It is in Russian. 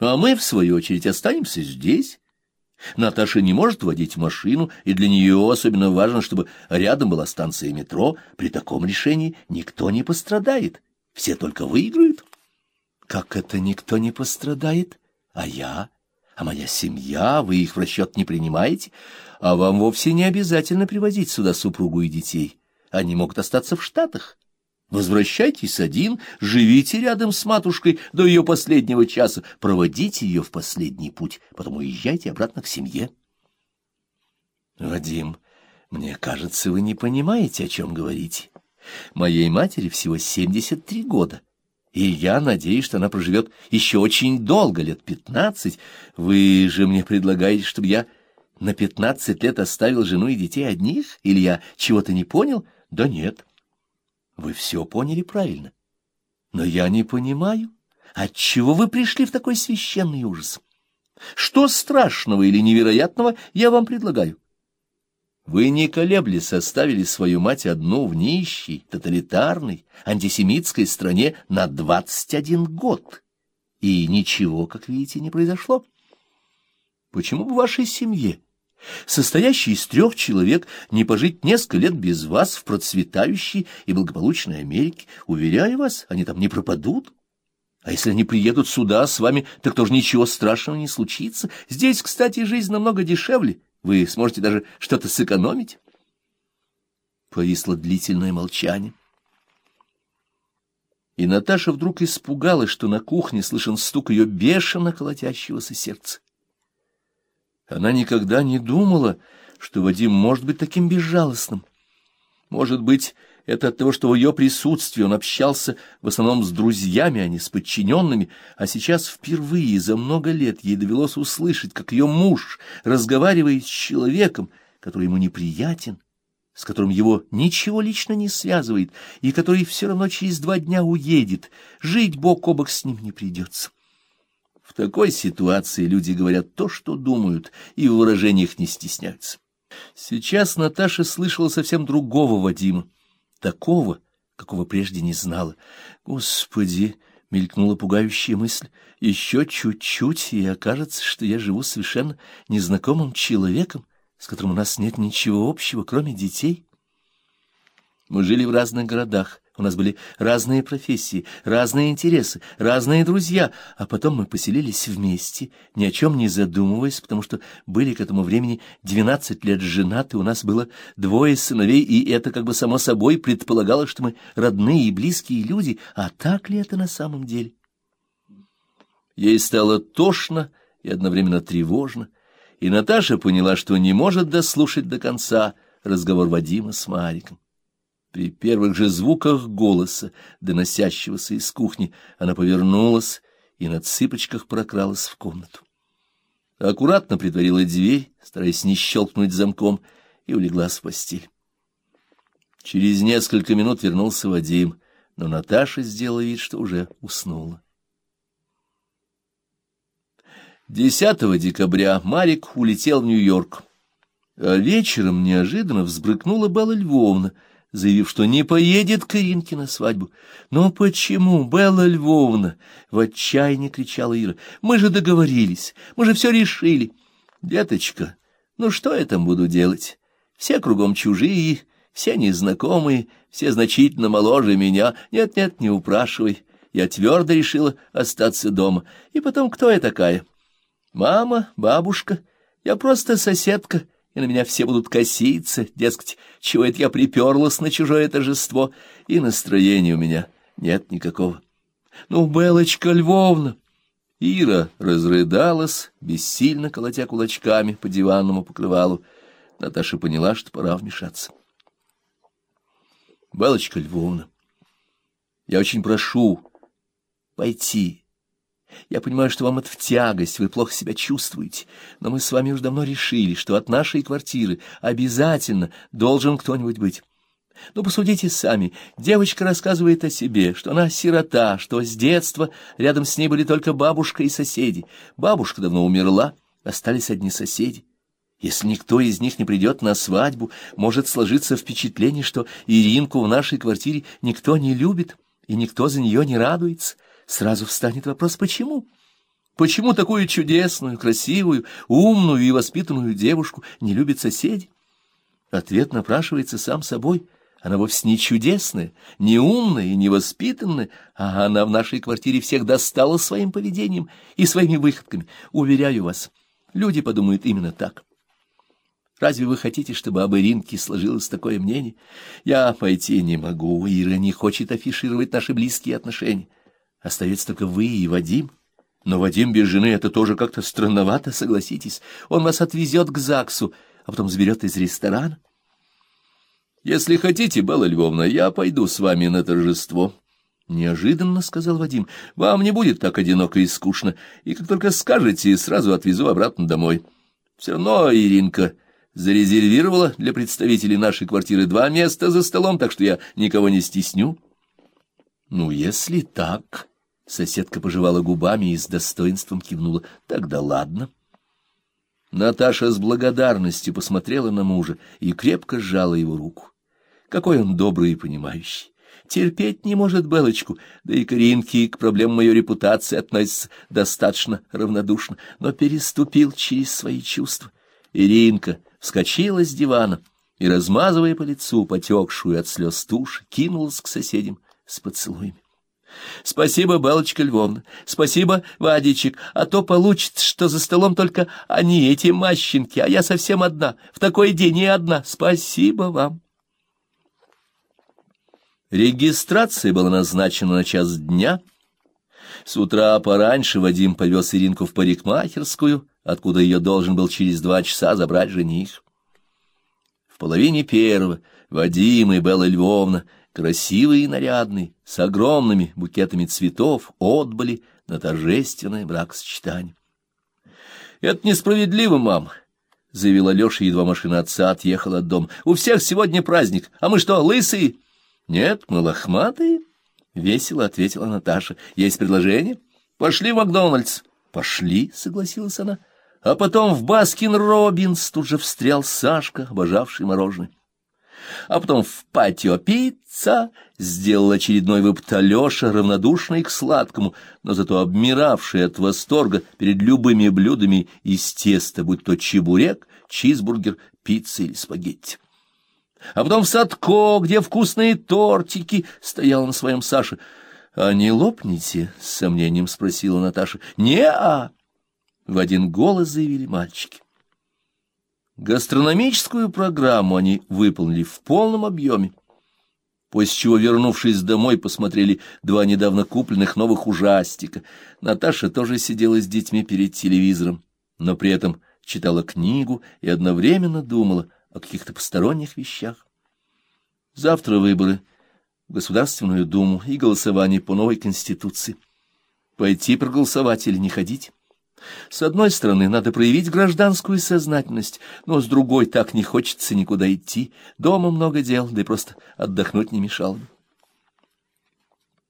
А мы, в свою очередь, останемся здесь. Наташа не может водить машину, и для нее особенно важно, чтобы рядом была станция метро. При таком решении никто не пострадает, все только выиграют. Как это никто не пострадает? А я? А моя семья? Вы их в расчет не принимаете? А вам вовсе не обязательно привозить сюда супругу и детей. Они могут остаться в Штатах. Возвращайтесь один, живите рядом с матушкой до ее последнего часа, проводите ее в последний путь, потом уезжайте обратно к семье. Вадим, мне кажется, вы не понимаете, о чем говорите. Моей матери всего 73 года, и я надеюсь, что она проживет еще очень долго, лет пятнадцать. Вы же мне предлагаете, чтобы я на пятнадцать лет оставил жену и детей одних? Или я чего-то не понял? Да нет. Вы все поняли правильно. Но я не понимаю, отчего вы пришли в такой священный ужас. Что страшного или невероятного я вам предлагаю? Вы не колеблясь оставили свою мать одну в нищей, тоталитарной, антисемитской стране на двадцать один год. И ничего, как видите, не произошло. Почему бы вашей семье состоящий из трех человек, не пожить несколько лет без вас в процветающей и благополучной Америке. Уверяю вас, они там не пропадут. А если они приедут сюда с вами, так тоже ничего страшного не случится. Здесь, кстати, жизнь намного дешевле. Вы сможете даже что-то сэкономить. Повисло длительное молчание. И Наташа вдруг испугалась, что на кухне слышен стук ее бешено колотящегося сердца. Она никогда не думала, что Вадим может быть таким безжалостным. Может быть, это от того, что в ее присутствии он общался в основном с друзьями, а не с подчиненными, а сейчас впервые за много лет ей довелось услышать, как ее муж разговаривает с человеком, который ему неприятен, с которым его ничего лично не связывает, и который все равно через два дня уедет, жить бок о бок с ним не придется. В такой ситуации люди говорят то, что думают, и в выражениях не стесняются. Сейчас Наташа слышала совсем другого Вадима, такого, какого прежде не знала. Господи, мелькнула пугающая мысль, еще чуть-чуть, и окажется, что я живу совершенно незнакомым человеком, с которым у нас нет ничего общего, кроме детей. Мы жили в разных городах, у нас были разные профессии, разные интересы, разные друзья, а потом мы поселились вместе, ни о чем не задумываясь, потому что были к этому времени двенадцать лет женаты, у нас было двое сыновей, и это как бы само собой предполагало, что мы родные и близкие люди, а так ли это на самом деле? Ей стало тошно и одновременно тревожно, и Наташа поняла, что не может дослушать до конца разговор Вадима с Мариком. При первых же звуках голоса, доносящегося из кухни, она повернулась и на цыпочках прокралась в комнату. Аккуратно притворила дверь, стараясь не щелкнуть замком, и улеглась в постель. Через несколько минут вернулся Вадим, но Наташа сделала вид, что уже уснула. 10 декабря Марик улетел в Нью-Йорк, а вечером неожиданно взбрыкнула Белла Львовна — заявив, что не поедет к Иринке на свадьбу. «Но почему, Белла Львовна?» — в отчаянии кричала Ира. «Мы же договорились, мы же все решили». «Деточка, ну что я там буду делать? Все кругом чужие, все незнакомые, все значительно моложе меня. Нет-нет, не упрашивай. Я твердо решила остаться дома. И потом, кто я такая? Мама, бабушка, я просто соседка» и на меня все будут коситься, дескать, чего это я приперлась на чужое торжество, и настроения у меня нет никакого. Ну, Белочка Львовна! Ира разрыдалась, бессильно колотя кулачками по диванному покрывалу. Наташа поняла, что пора вмешаться. Белочка Львовна, я очень прошу пойти я понимаю, что вам это в тягость, вы плохо себя чувствуете, но мы с вами уже давно решили, что от нашей квартиры обязательно должен кто-нибудь быть. Ну, посудите сами. Девочка рассказывает о себе, что она сирота, что с детства рядом с ней были только бабушка и соседи. Бабушка давно умерла, остались одни соседи. Если никто из них не придет на свадьбу, может сложиться впечатление, что Иринку в нашей квартире никто не любит, и никто за нее не радуется. Сразу встанет вопрос, почему? Почему такую чудесную, красивую, умную и воспитанную девушку не любят соседи? Ответ напрашивается сам собой. Она вовсе не чудесная, не умная и не воспитанная, а она в нашей квартире всех достала своим поведением и своими выходками. Уверяю вас, люди подумают именно так. Разве вы хотите, чтобы об Иринке сложилось такое мнение? Я пойти не могу, Ира не хочет афишировать наши близкие отношения. Остается только вы и Вадим. Но Вадим без жены — это тоже как-то странновато, согласитесь. Он вас отвезет к ЗАГСу, а потом заберет из ресторана. Если хотите, Белла Львовна, я пойду с вами на торжество. Неожиданно сказал Вадим. Вам не будет так одиноко и скучно, и как только скажете, сразу отвезу обратно домой. Все равно Иринка зарезервировала для представителей нашей квартиры два места за столом, так что я никого не стесню. Ну, если так... Соседка пожевала губами и с достоинством кивнула. Тогда ладно. Наташа с благодарностью посмотрела на мужа и крепко сжала его руку. Какой он добрый и понимающий. Терпеть не может Белочку, да и Каринки к проблемам ее репутации относится достаточно равнодушно, но переступил через свои чувства. Иринка вскочила с дивана и, размазывая по лицу потекшую от слез тушь, кинулась к соседям с поцелуями. Спасибо, Белочка Львовна, спасибо, Вадичек, а то получится, что за столом только они, эти мащенки, а я совсем одна, в такой день и одна. Спасибо вам. Регистрация была назначена на час дня. С утра пораньше Вадим повез Иринку в парикмахерскую, откуда ее должен был через два часа забрать жених. В половине первого Вадим и Белла Львовна красивые и нарядные, с огромными букетами цветов, отбыли на торжественное бракосочетание. — Это несправедливо, мам, — заявила Леша, едва машина отца отъехала от дома. — У всех сегодня праздник, а мы что, лысые? — Нет, мы лохматые, — весело ответила Наташа. — Есть предложение? — Пошли в Макдональдс. — Пошли, — согласилась она. А потом в Баскин-Робинс тут же встрял Сашка, обожавший мороженое а потом в патио пицца сделал очередной выпад Алеша, равнодушный к сладкому, но зато обмиравший от восторга перед любыми блюдами из теста, будь то чебурек, чизбургер, пицца или спагетти. А потом в Садко, где вкусные тортики, стоял на своем Саше. — А не лопните? — с сомнением спросила Наташа. — Не-а! — в один голос заявили мальчики. Гастрономическую программу они выполнили в полном объеме, после чего, вернувшись домой, посмотрели два недавно купленных новых ужастика. Наташа тоже сидела с детьми перед телевизором, но при этом читала книгу и одновременно думала о каких-то посторонних вещах. Завтра выборы в Государственную Думу и голосование по новой Конституции. Пойти проголосовать или не ходить? С одной стороны, надо проявить гражданскую сознательность, но с другой так не хочется никуда идти. Дома много дел, да и просто отдохнуть не мешало бы.